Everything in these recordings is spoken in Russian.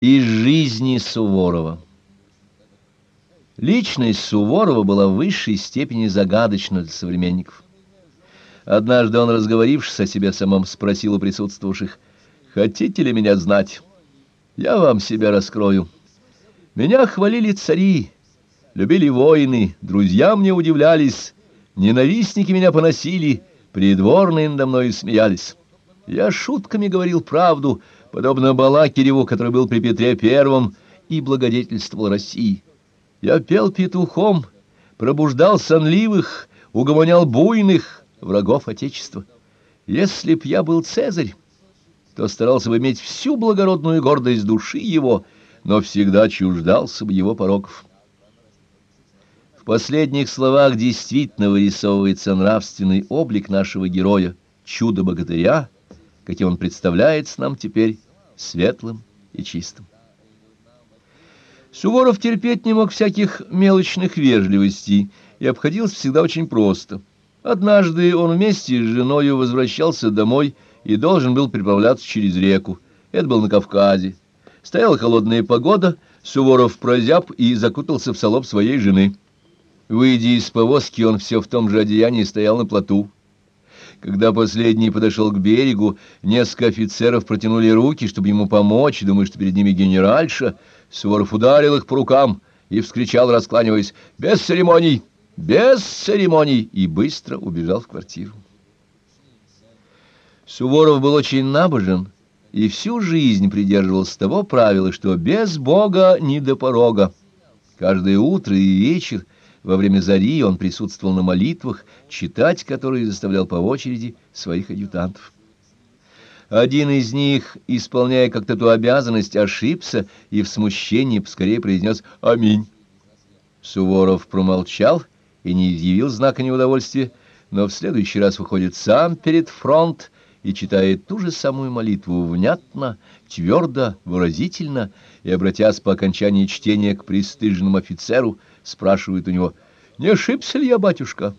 Из жизни Суворова Личность Суворова была в высшей степени загадочна для современников. Однажды он, разговорившись о себе самом, спросил у присутствовавших, «Хотите ли меня знать? Я вам себя раскрою. Меня хвалили цари, любили воины, друзья мне удивлялись, ненавистники меня поносили, придворные надо мной смеялись. Я шутками говорил правду, — подобно Балакиреву, который был при Петре Первом и благодетельствовал России. Я пел петухом, пробуждал сонливых, угомонял буйных врагов Отечества. Если б я был Цезарь, то старался бы иметь всю благородную гордость души его, но всегда чуждался бы его пороков. В последних словах действительно вырисовывается нравственный облик нашего героя, чудо-богатыря, каким он представляется нам теперь светлым и чистым. Суворов терпеть не мог всяких мелочных вежливостей и обходился всегда очень просто. Однажды он вместе с женою возвращался домой и должен был переправляться через реку. Это был на Кавказе. Стояла холодная погода, Суворов прозяб и закутался в солоб своей жены. Выйдя из повозки, он все в том же одеянии стоял на плоту. Когда последний подошел к берегу, несколько офицеров протянули руки, чтобы ему помочь, думая, что перед ними генеральша. Суворов ударил их по рукам и вскричал, раскланиваясь, «Без церемоний! Без церемоний!» и быстро убежал в квартиру. Суворов был очень набожен и всю жизнь придерживался того правила, что без Бога ни до порога. Каждое утро и вечер во время зари он присутствовал на молитвах, читать которые заставлял по очереди своих адъютантов. Один из них, исполняя как-то эту обязанность, ошибся и в смущении поскорее произнес «Аминь». Суворов промолчал и не изъявил знака неудовольствия, но в следующий раз выходит сам перед фронт и читает ту же самую молитву внятно, твердо, выразительно, и, обратясь по окончании чтения к престижному офицеру, спрашивает у него, «Не ошибся ли я, батюшка?»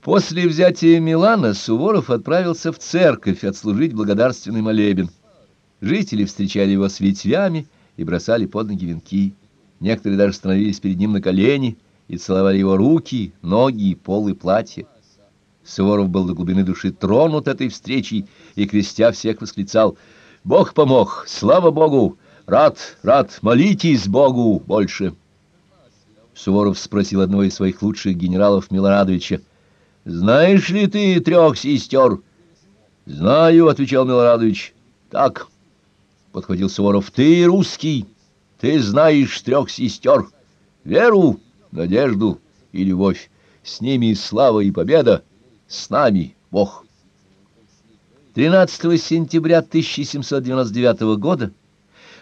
После взятия Милана Суворов отправился в церковь отслужить благодарственный молебен. Жители встречали его с ветвями и бросали под ноги венки. Некоторые даже становились перед ним на колени и целовали его руки, ноги, и платье. Суворов был до глубины души тронут этой встречей и, крестя всех, восклицал «Бог помог! Слава Богу! Рад, рад! Молитесь Богу больше!» Суворов спросил одного из своих лучших генералов Милорадовича «Знаешь ли ты трех сестер?» «Знаю», — отвечал Милорадович. «Так», — подходил Суворов, — «ты русский, ты знаешь трех сестер. Веру, надежду и любовь. С ними слава и победа, с нами Бог». 13 сентября 1799 года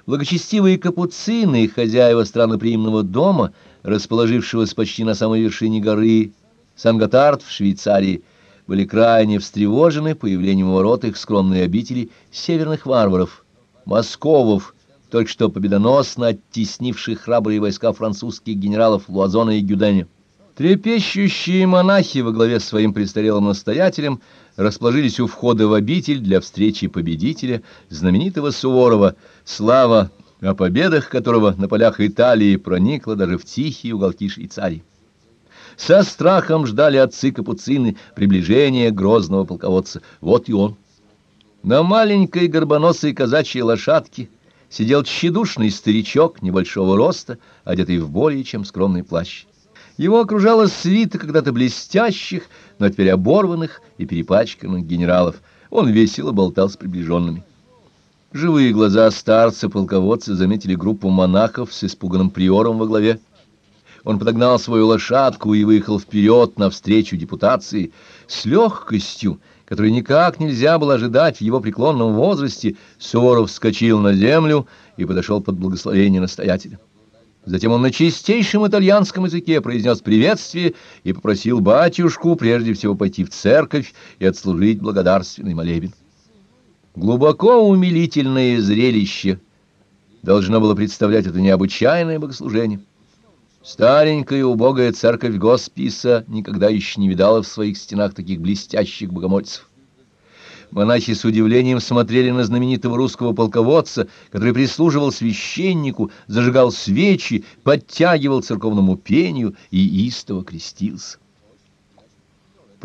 благочестивые капуцины, хозяева странноприимного дома, расположившегося почти на самой вершине горы Сан-Готард в Швейцарии, были крайне встревожены появлением ворот их скромной обители северных варваров, московов, только что победоносно оттеснивших храбрые войска французских генералов Луазона и Гюденя. Трепещущие монахи во главе с своим престарелым настоятелем расположились у входа в обитель для встречи победителя, знаменитого Суворова, слава о победах которого на полях Италии проникла даже в тихие уголки Швейцарии. Со страхом ждали отцы-капуцины приближения грозного полководца. Вот и он. На маленькой горбоносой казачьей лошадке сидел тщедушный старичок небольшого роста, одетый в более чем скромный плащ. Его окружала свита когда-то блестящих, но теперь оборванных и перепачканных генералов. Он весело болтал с приближенными. Живые глаза старца-полководца заметили группу монахов с испуганным приором во главе. Он подогнал свою лошадку и выехал вперед навстречу депутации с легкостью, которой никак нельзя было ожидать в его преклонном возрасте. Суворов вскочил на землю и подошел под благословение настоятеля. Затем он на чистейшем итальянском языке произнес приветствие и попросил батюшку прежде всего пойти в церковь и отслужить благодарственный молебен. Глубоко умилительное зрелище должно было представлять это необычайное богослужение. Старенькая убогая церковь Госписа никогда еще не видала в своих стенах таких блестящих богомольцев. Монахи с удивлением смотрели на знаменитого русского полководца, который прислуживал священнику, зажигал свечи, подтягивал церковному пению и истово крестился.